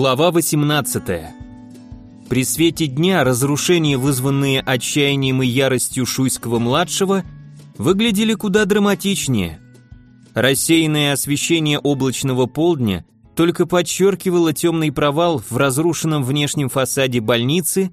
Глава 18. При свете дня разрушения, вызванные отчаянием и яростью Шуйского-младшего, выглядели куда драматичнее. Рассеянное освещение облачного полдня только подчеркивало темный провал в разрушенном внешнем фасаде больницы,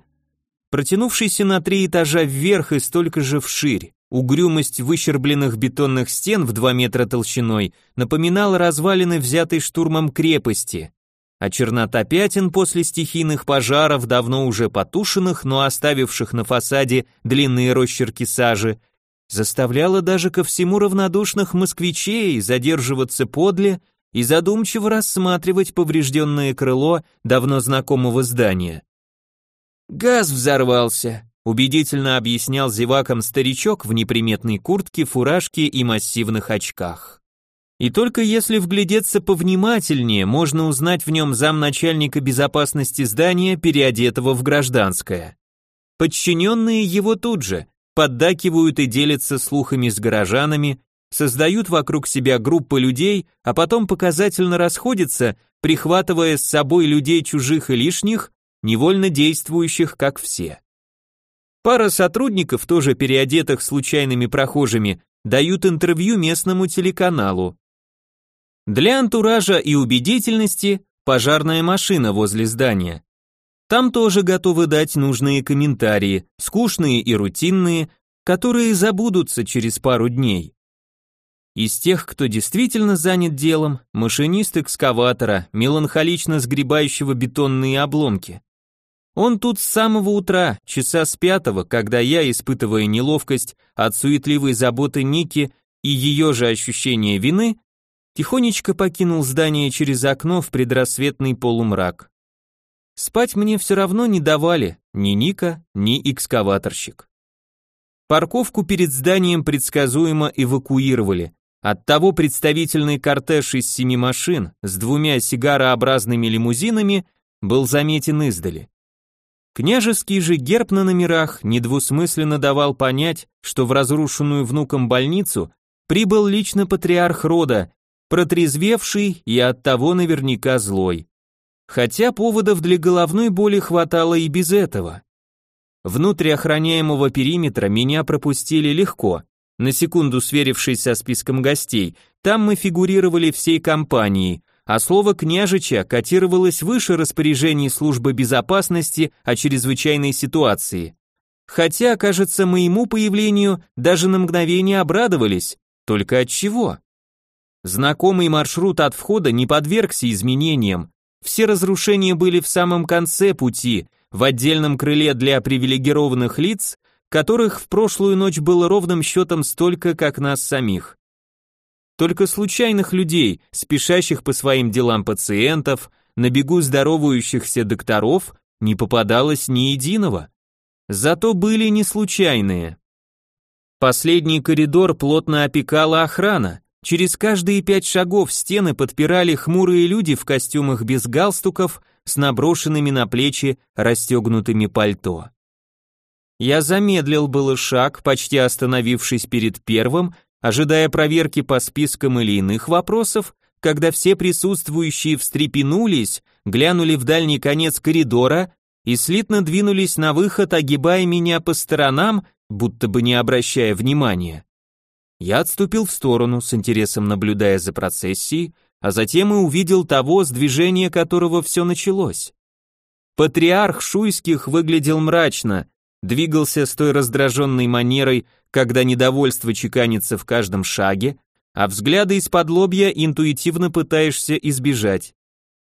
протянувшийся на три этажа вверх и столько же вширь. Угрюмость выщербленных бетонных стен в 2 метра толщиной напоминала развалины взятой штурмом крепости, а чернота пятен после стихийных пожаров, давно уже потушенных, но оставивших на фасаде длинные росчерки сажи, заставляла даже ко всему равнодушных москвичей задерживаться подле и задумчиво рассматривать поврежденное крыло давно знакомого здания. «Газ взорвался», убедительно объяснял зевакам старичок в неприметной куртке, фуражке и массивных очках. И только если вглядеться повнимательнее, можно узнать в нем замначальника безопасности здания, переодетого в гражданское. Подчиненные его тут же поддакивают и делятся слухами с горожанами, создают вокруг себя группы людей, а потом показательно расходятся, прихватывая с собой людей чужих и лишних, невольно действующих как все. Пара сотрудников, тоже переодетых случайными прохожими, дают интервью местному телеканалу. Для антуража и убедительности пожарная машина возле здания. Там тоже готовы дать нужные комментарии, скучные и рутинные, которые забудутся через пару дней. Из тех, кто действительно занят делом, машинист экскаватора, меланхолично сгребающего бетонные обломки. Он тут с самого утра, часа с пятого, когда я, испытывая неловкость от суетливой заботы Ники и ее же ощущение вины, тихонечко покинул здание через окно в предрассветный полумрак. Спать мне все равно не давали ни Ника, ни экскаваторщик. Парковку перед зданием предсказуемо эвакуировали. Оттого представительный кортеж из семи машин с двумя сигарообразными лимузинами был заметен издали. Княжеский же герб на номерах недвусмысленно давал понять, что в разрушенную внуком больницу прибыл лично патриарх рода, протрезвевший и оттого наверняка злой. Хотя поводов для головной боли хватало и без этого. Внутрь охраняемого периметра меня пропустили легко. На секунду сверившись со списком гостей, там мы фигурировали всей компанией, а слово «княжича» котировалось выше распоряжений службы безопасности о чрезвычайной ситуации. Хотя, кажется, моему появлению даже на мгновение обрадовались, только от чего? Знакомый маршрут от входа не подвергся изменениям, все разрушения были в самом конце пути, в отдельном крыле для привилегированных лиц, которых в прошлую ночь было ровным счетом столько, как нас самих. Только случайных людей, спешащих по своим делам пациентов, на бегу здоровающихся докторов, не попадалось ни единого. Зато были не случайные. Последний коридор плотно опекала охрана. Через каждые пять шагов стены подпирали хмурые люди в костюмах без галстуков с наброшенными на плечи расстегнутыми пальто. Я замедлил было шаг, почти остановившись перед первым, ожидая проверки по спискам или иных вопросов, когда все присутствующие встрепенулись, глянули в дальний конец коридора и слитно двинулись на выход, огибая меня по сторонам, будто бы не обращая внимания. Я отступил в сторону, с интересом наблюдая за процессией, а затем и увидел того, с движения которого все началось. Патриарх Шуйских выглядел мрачно, двигался с той раздраженной манерой, когда недовольство чеканится в каждом шаге, а взгляды из-под лобья интуитивно пытаешься избежать.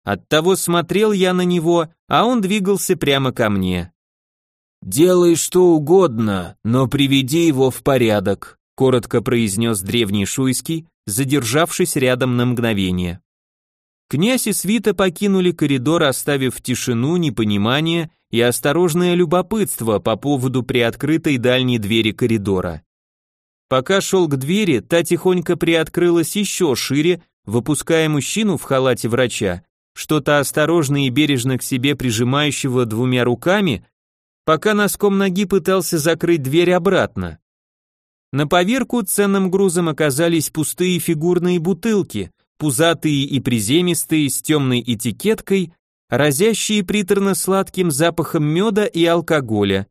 Оттого смотрел я на него, а он двигался прямо ко мне. «Делай что угодно, но приведи его в порядок», коротко произнес древний Шуйский, задержавшись рядом на мгновение. Князь и свита покинули коридор, оставив тишину, непонимание и осторожное любопытство по поводу приоткрытой дальней двери коридора. Пока шел к двери, та тихонько приоткрылась еще шире, выпуская мужчину в халате врача, что-то осторожно и бережно к себе прижимающего двумя руками, пока носком ноги пытался закрыть дверь обратно. На поверку ценным грузом оказались пустые фигурные бутылки, пузатые и приземистые, с темной этикеткой, разящие приторно-сладким запахом меда и алкоголя.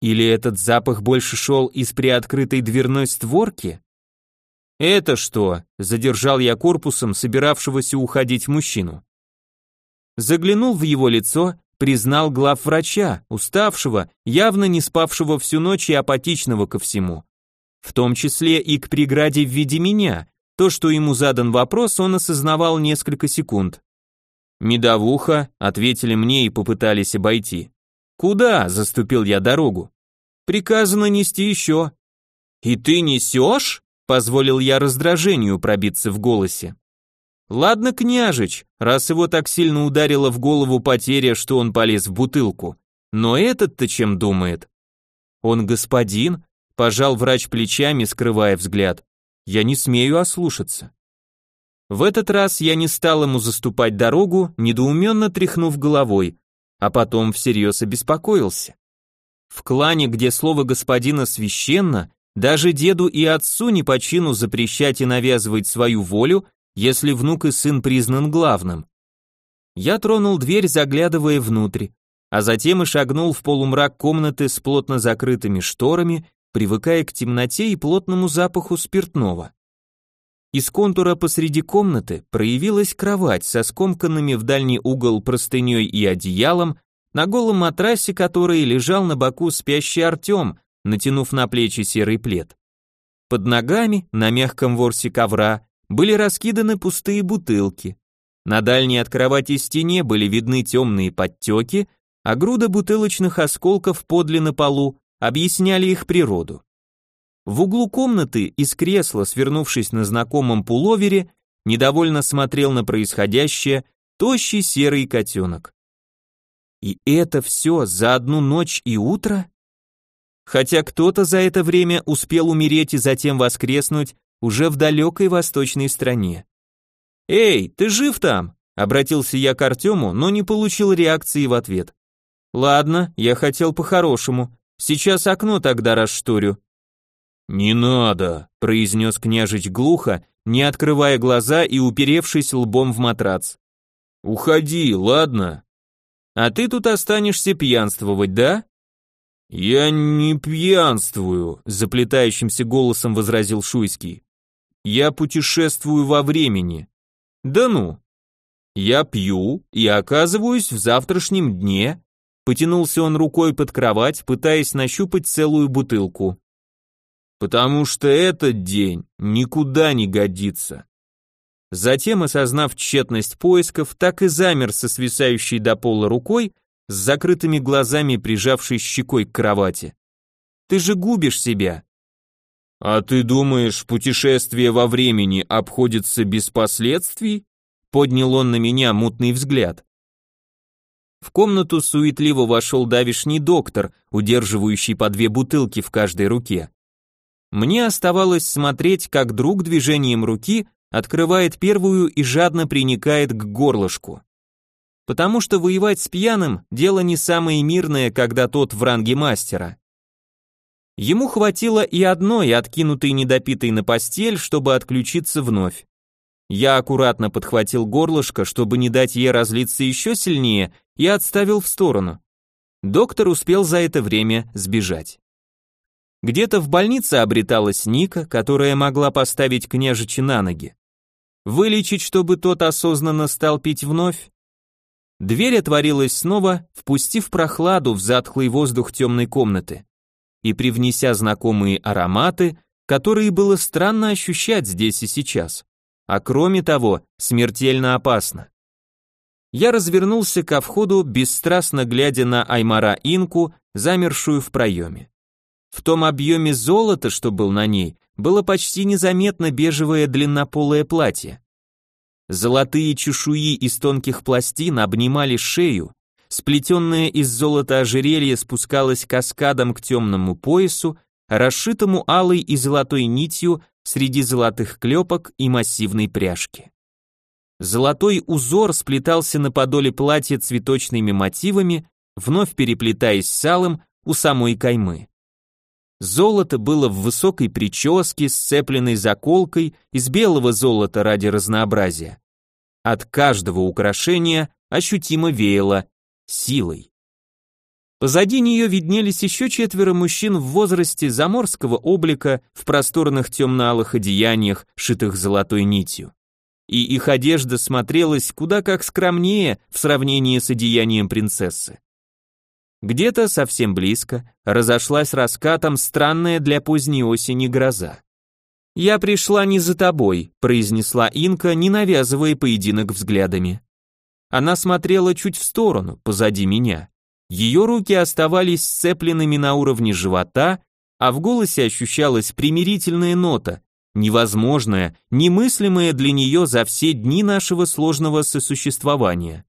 Или этот запах больше шел из приоткрытой дверной створки? «Это что?» – задержал я корпусом собиравшегося уходить мужчину. Заглянул в его лицо, признал главврача, уставшего, явно не спавшего всю ночь и апатичного ко всему. В том числе и к преграде в виде меня. То, что ему задан вопрос, он осознавал несколько секунд. «Медовуха», — ответили мне и попытались обойти. «Куда?» — заступил я дорогу. «Приказано нести еще». «И ты несешь?» позволил я раздражению пробиться в голосе. Ладно, княжич, раз его так сильно ударила в голову потеря, что он полез в бутылку. Но этот-то чем думает? Он господин, пожал врач плечами, скрывая взгляд. Я не смею ослушаться. В этот раз я не стал ему заступать дорогу, недоуменно тряхнув головой, а потом всерьез обеспокоился. В клане, где слово господина священно, даже деду и отцу не по чину запрещать и навязывать свою волю, если внук и сын признан главным. Я тронул дверь, заглядывая внутрь, а затем и шагнул в полумрак комнаты с плотно закрытыми шторами, привыкая к темноте и плотному запаху спиртного. Из контура посреди комнаты проявилась кровать со скомканными в дальний угол простыней и одеялом, на голом матрасе которой лежал на боку спящий Артем, натянув на плечи серый плед. Под ногами, на мягком ворсе ковра, были раскиданы пустые бутылки. На дальней от кровати стене были видны темные подтеки, а груда бутылочных осколков подле на полу объясняли их природу. В углу комнаты из кресла, свернувшись на знакомом пуловере, недовольно смотрел на происходящее тощий серый котенок. И это все за одну ночь и утро? хотя кто-то за это время успел умереть и затем воскреснуть уже в далекой восточной стране. «Эй, ты жив там?» – обратился я к Артему, но не получил реакции в ответ. «Ладно, я хотел по-хорошему. Сейчас окно тогда расшторю». «Не надо», – произнес княжич глухо, не открывая глаза и уперевшись лбом в матрац. «Уходи, ладно?» «А ты тут останешься пьянствовать, да?» «Я не пьянствую», — заплетающимся голосом возразил Шуйский. «Я путешествую во времени». «Да ну». «Я пью и оказываюсь в завтрашнем дне», — потянулся он рукой под кровать, пытаясь нащупать целую бутылку. «Потому что этот день никуда не годится». Затем, осознав тщетность поисков, так и замер со свисающей до пола рукой, с закрытыми глазами прижавшись щекой к кровати. Ты же губишь себя. А ты думаешь, путешествие во времени обходится без последствий? Поднял он на меня мутный взгляд. В комнату суетливо вошел давишний доктор, удерживающий по две бутылки в каждой руке. Мне оставалось смотреть, как друг движением руки открывает первую и жадно приникает к горлышку потому что воевать с пьяным – дело не самое мирное, когда тот в ранге мастера. Ему хватило и одной, откинутой недопитой на постель, чтобы отключиться вновь. Я аккуратно подхватил горлышко, чтобы не дать ей разлиться еще сильнее, и отставил в сторону. Доктор успел за это время сбежать. Где-то в больнице обреталась Ника, которая могла поставить княжича на ноги. Вылечить, чтобы тот осознанно стал пить вновь, Дверь отворилась снова, впустив прохладу в затхлый воздух темной комнаты и привнеся знакомые ароматы, которые было странно ощущать здесь и сейчас. А кроме того, смертельно опасно. Я развернулся ко входу, бесстрастно глядя на Аймара Инку, замершую в проеме. В том объеме золота, что был на ней, было почти незаметно бежевое длиннополое платье. Золотые чешуи из тонких пластин обнимали шею, сплетенное из золота ожерелье спускалось каскадом к темному поясу, расшитому алой и золотой нитью среди золотых клепок и массивной пряжки. Золотой узор сплетался на подоле платья цветочными мотивами, вновь переплетаясь с алым у самой каймы. Золото было в высокой прическе, сцепленной заколкой из белого золота ради разнообразия. От каждого украшения ощутимо веяло силой. Позади нее виднелись еще четверо мужчин в возрасте заморского облика в просторных темно-алых одеяниях, шитых золотой нитью. И их одежда смотрелась куда как скромнее в сравнении с одеянием принцессы. Где-то совсем близко разошлась раскатом странная для поздней осени гроза. «Я пришла не за тобой», — произнесла Инка, не навязывая поединок взглядами. Она смотрела чуть в сторону, позади меня. Ее руки оставались сцепленными на уровне живота, а в голосе ощущалась примирительная нота, невозможная, немыслимая для нее за все дни нашего сложного сосуществования.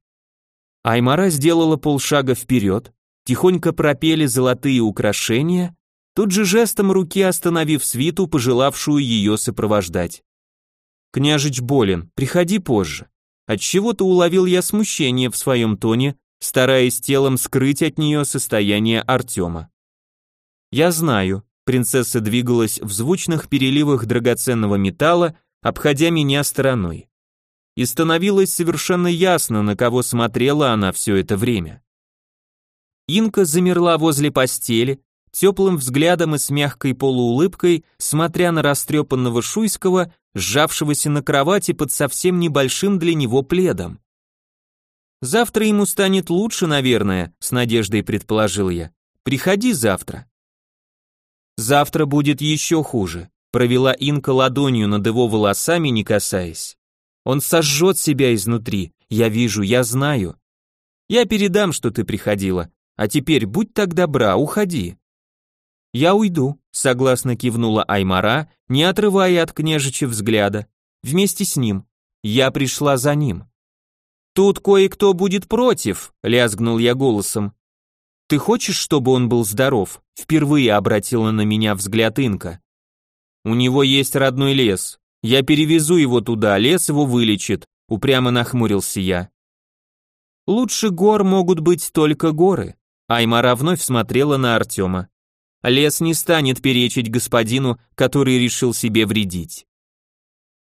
Аймара сделала полшага вперед, тихонько пропели золотые украшения, тут же жестом руки остановив свиту, пожелавшую ее сопровождать. «Княжич болен, приходи позже». Отчего-то уловил я смущение в своем тоне, стараясь телом скрыть от нее состояние Артема. «Я знаю», принцесса двигалась в звучных переливах драгоценного металла, обходя меня стороной. И становилось совершенно ясно, на кого смотрела она все это время. Инка замерла возле постели, теплым взглядом и с мягкой полуулыбкой, смотря на растрепанного Шуйского, сжавшегося на кровати под совсем небольшим для него пледом. Завтра ему станет лучше, наверное, с надеждой предположил я. Приходи завтра. Завтра будет еще хуже, провела Инка ладонью над его волосами, не касаясь. Он сожжет себя изнутри, я вижу, я знаю. Я передам, что ты приходила, а теперь будь так добра, уходи. Я уйду, согласно кивнула Аймара, не отрывая от княжича взгляда. Вместе с ним. Я пришла за ним. «Тут кое-кто будет против», — лязгнул я голосом. «Ты хочешь, чтобы он был здоров?» — впервые обратила на меня взгляд Инка. «У него есть родной лес. Я перевезу его туда, лес его вылечит», — упрямо нахмурился я. «Лучше гор могут быть только горы», — Аймара вновь смотрела на Артема. «Лес не станет перечить господину, который решил себе вредить».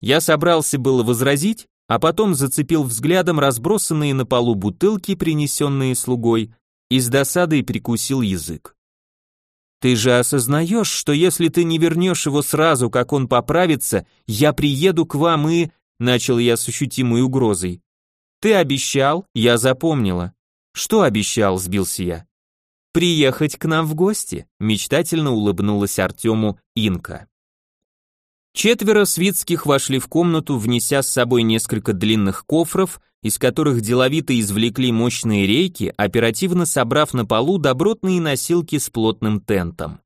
Я собрался было возразить, а потом зацепил взглядом разбросанные на полу бутылки, принесенные слугой, и с досадой прикусил язык. «Ты же осознаешь, что если ты не вернешь его сразу, как он поправится, я приеду к вам и...» Начал я с ощутимой угрозой. «Ты обещал?» Я запомнила. «Что обещал?» Сбился я. «Приехать к нам в гости», мечтательно улыбнулась Артему Инка. Четверо свитских вошли в комнату, внеся с собой несколько длинных кофров, из которых деловито извлекли мощные рейки, оперативно собрав на полу добротные носилки с плотным тентом.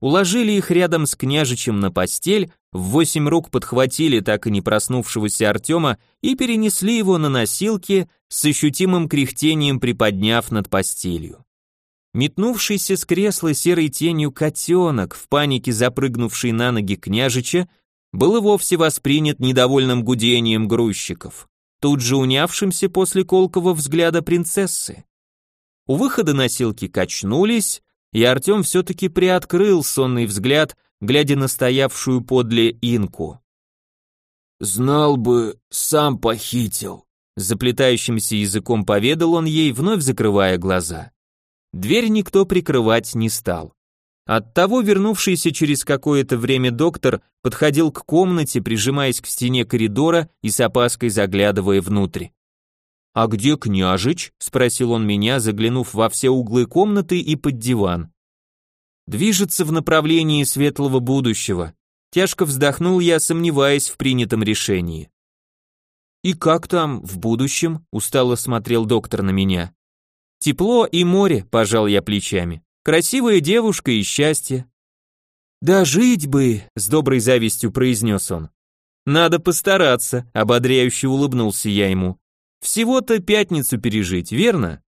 Уложили их рядом с княжичем на постель, в восемь рук подхватили так и не проснувшегося Артема и перенесли его на носилки, с ощутимым кряхтением приподняв над постелью. Метнувшийся с кресла серой тенью котенок, в панике запрыгнувший на ноги княжича, был и вовсе воспринят недовольным гудением грузчиков, тут же унявшимся после колкого взгляда принцессы. У выхода носилки качнулись, и Артем все-таки приоткрыл сонный взгляд, глядя на стоявшую подле инку. «Знал бы, сам похитил», заплетающимся языком поведал он ей, вновь закрывая глаза. Дверь никто прикрывать не стал. Оттого вернувшийся через какое-то время доктор подходил к комнате, прижимаясь к стене коридора и с опаской заглядывая внутрь. «А где княжич?» — спросил он меня, заглянув во все углы комнаты и под диван. «Движется в направлении светлого будущего». Тяжко вздохнул я, сомневаясь в принятом решении. «И как там, в будущем?» — устало смотрел доктор на меня. «Тепло и море», — пожал я плечами. Красивая девушка и счастье. Да жить бы, с доброй завистью произнес он. Надо постараться, ободряюще улыбнулся я ему. Всего-то пятницу пережить, верно?